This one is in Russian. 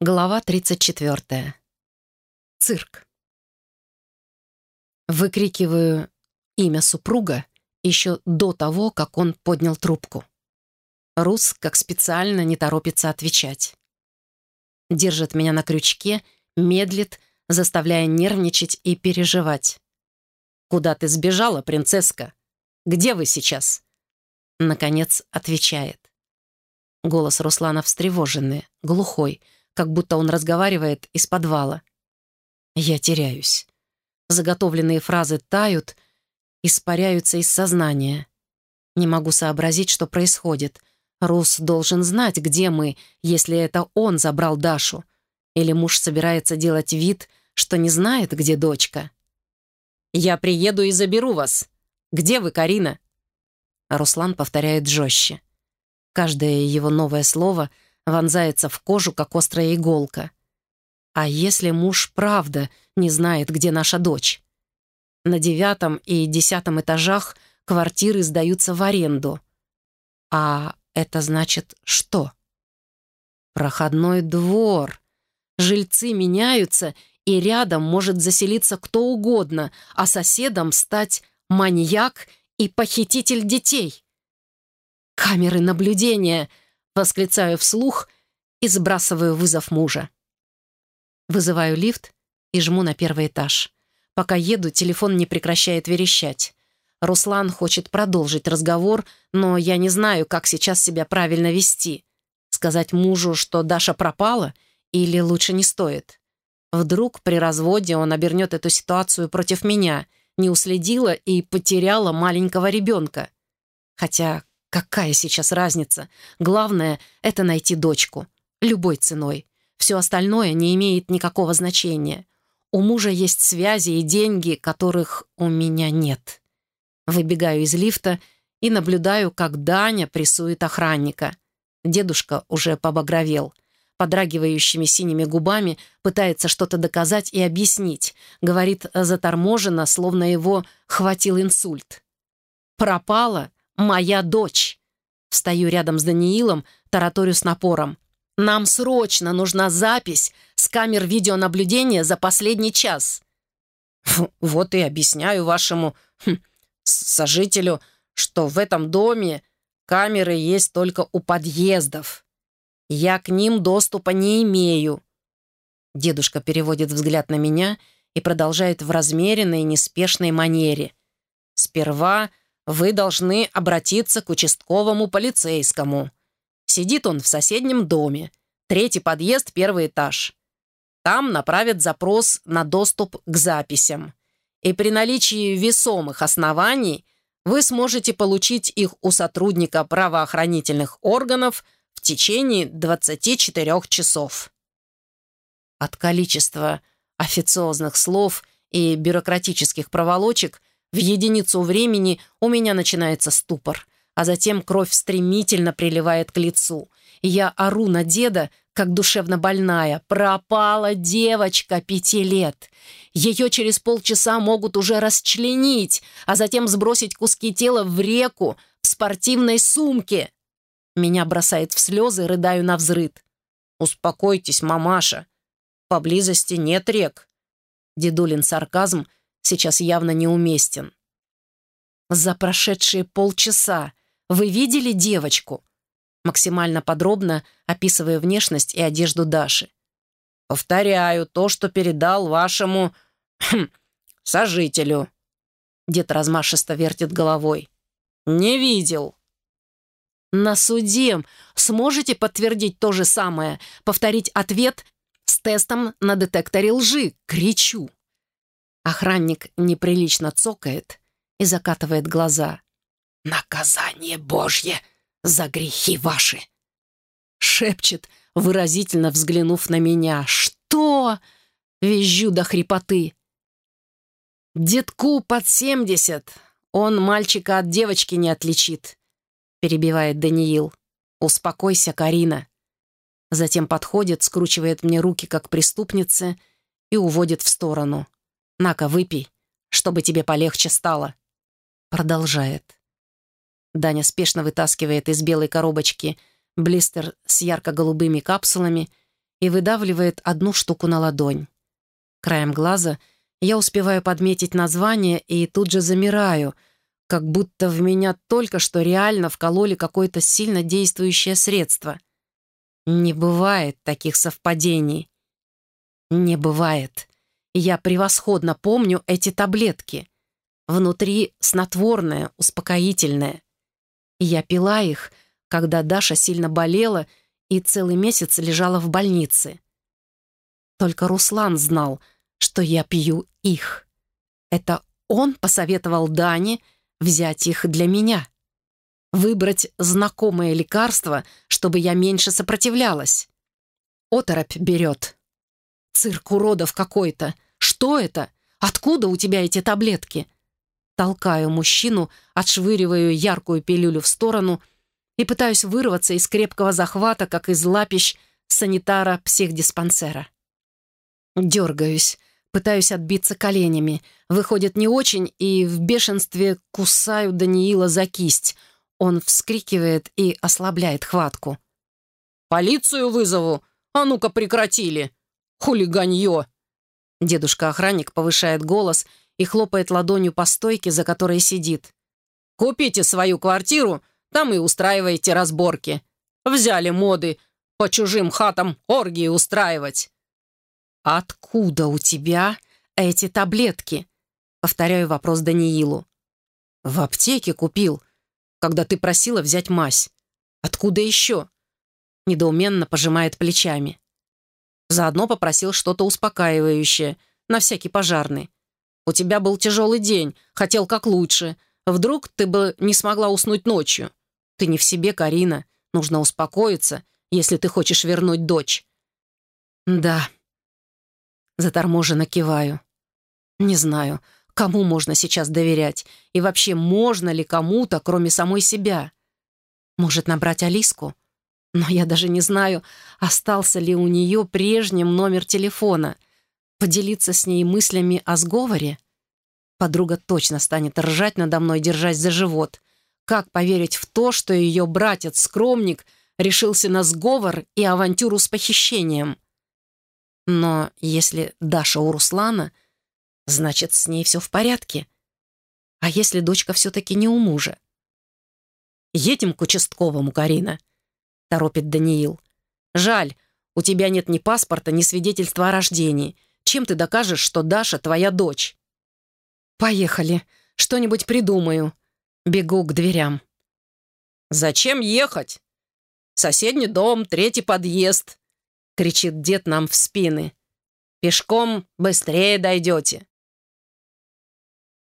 Глава 34. Цирк. Выкрикиваю имя супруга еще до того, как он поднял трубку. Рус, как специально, не торопится отвечать. Держит меня на крючке, медлит, заставляя нервничать и переживать. «Куда ты сбежала, принцесска? Где вы сейчас?» Наконец отвечает. Голос Руслана встревоженный, глухой — как будто он разговаривает из подвала. Я теряюсь. Заготовленные фразы тают, испаряются из сознания. Не могу сообразить, что происходит. Рус должен знать, где мы, если это он забрал Дашу. Или муж собирается делать вид, что не знает, где дочка. «Я приеду и заберу вас. Где вы, Карина?» Руслан повторяет жестче. Каждое его новое слово — вонзается в кожу, как острая иголка. А если муж правда не знает, где наша дочь? На девятом и десятом этажах квартиры сдаются в аренду. А это значит что? Проходной двор. Жильцы меняются, и рядом может заселиться кто угодно, а соседом стать маньяк и похититель детей. Камеры наблюдения — Восклицаю вслух и сбрасываю вызов мужа. Вызываю лифт и жму на первый этаж. Пока еду, телефон не прекращает верещать. Руслан хочет продолжить разговор, но я не знаю, как сейчас себя правильно вести. Сказать мужу, что Даша пропала, или лучше не стоит. Вдруг при разводе он обернет эту ситуацию против меня, не уследила и потеряла маленького ребенка. Хотя Какая сейчас разница? Главное — это найти дочку. Любой ценой. Все остальное не имеет никакого значения. У мужа есть связи и деньги, которых у меня нет. Выбегаю из лифта и наблюдаю, как Даня прессует охранника. Дедушка уже побагровел. Подрагивающими синими губами пытается что-то доказать и объяснить. Говорит заторможенно, словно его хватил инсульт. «Пропала моя дочь!» Встаю рядом с Даниилом, тараторю с напором. «Нам срочно нужна запись с камер видеонаблюдения за последний час». «Вот и объясняю вашему хм, сожителю, что в этом доме камеры есть только у подъездов. Я к ним доступа не имею». Дедушка переводит взгляд на меня и продолжает в размеренной, неспешной манере. «Сперва вы должны обратиться к участковому полицейскому. Сидит он в соседнем доме. Третий подъезд, первый этаж. Там направят запрос на доступ к записям. И при наличии весомых оснований вы сможете получить их у сотрудника правоохранительных органов в течение 24 часов. От количества официозных слов и бюрократических проволочек – в единицу времени у меня начинается ступор, а затем кровь стремительно приливает к лицу. Я ору на деда, как душевно больная. Пропала девочка пяти лет. Ее через полчаса могут уже расчленить, а затем сбросить куски тела в реку в спортивной сумке. Меня бросает в слезы, рыдаю на взрыд. «Успокойтесь, мамаша. Поблизости нет рек». Дедулин сарказм сейчас явно неуместен. «За прошедшие полчаса вы видели девочку?» Максимально подробно описывая внешность и одежду Даши. «Повторяю то, что передал вашему хм, сожителю». Дед размашисто вертит головой. «Не видел». «На суде сможете подтвердить то же самое, повторить ответ с тестом на детекторе лжи?» Кричу. Охранник неприлично цокает и закатывает глаза. «Наказание Божье за грехи ваши!» Шепчет, выразительно взглянув на меня. «Что?» — визжу до хрипоты. «Детку под семьдесят. Он мальчика от девочки не отличит», — перебивает Даниил. «Успокойся, Карина». Затем подходит, скручивает мне руки, как преступница, и уводит в сторону. На-ка, выпей, чтобы тебе полегче стало». Продолжает. Даня спешно вытаскивает из белой коробочки блистер с ярко-голубыми капсулами и выдавливает одну штуку на ладонь. Краем глаза я успеваю подметить название и тут же замираю, как будто в меня только что реально вкололи какое-то сильно действующее средство. Не бывает таких совпадений. Не бывает. Я превосходно помню эти таблетки. Внутри снотворное, успокоительное. Я пила их, когда Даша сильно болела и целый месяц лежала в больнице. Только Руслан знал, что я пью их. Это он посоветовал Дане взять их для меня. Выбрать знакомое лекарство, чтобы я меньше сопротивлялась. Оторопь берет. Цирк уродов какой-то. Что это? Откуда у тебя эти таблетки? Толкаю мужчину, отшвыриваю яркую пилюлю в сторону и пытаюсь вырваться из крепкого захвата, как из лапищ санитара психдиспансера. Дергаюсь, пытаюсь отбиться коленями. Выходит не очень, и в бешенстве кусаю Даниила за кисть. Он вскрикивает и ослабляет хватку. «Полицию вызову! А ну-ка прекратили! Хулиганье!» Дедушка-охранник повышает голос и хлопает ладонью по стойке, за которой сидит. «Купите свою квартиру, там и устраивайте разборки. Взяли моды по чужим хатам оргии устраивать». «Откуда у тебя эти таблетки?» Повторяю вопрос Даниилу. «В аптеке купил, когда ты просила взять мазь. Откуда еще?» Недоуменно пожимает плечами. Заодно попросил что-то успокаивающее, на всякий пожарный. У тебя был тяжелый день, хотел как лучше. Вдруг ты бы не смогла уснуть ночью. Ты не в себе, Карина. Нужно успокоиться, если ты хочешь вернуть дочь». «Да». Заторможенно киваю. «Не знаю, кому можно сейчас доверять, и вообще можно ли кому-то, кроме самой себя? Может, набрать Алиску? Но я даже не знаю, остался ли у нее прежним номер телефона. Поделиться с ней мыслями о сговоре? Подруга точно станет ржать надо мной, держась за живот. Как поверить в то, что ее братец-скромник решился на сговор и авантюру с похищением? Но если Даша у Руслана, значит, с ней все в порядке. А если дочка все-таки не у мужа? «Едем к участковому, Карина», — торопит Даниил. «Жаль, у тебя нет ни паспорта, ни свидетельства о рождении. Чем ты докажешь, что Даша твоя дочь?» «Поехали. Что-нибудь придумаю». Бегу к дверям. «Зачем ехать? Соседний дом, третий подъезд», — кричит дед нам в спины. «Пешком быстрее дойдете».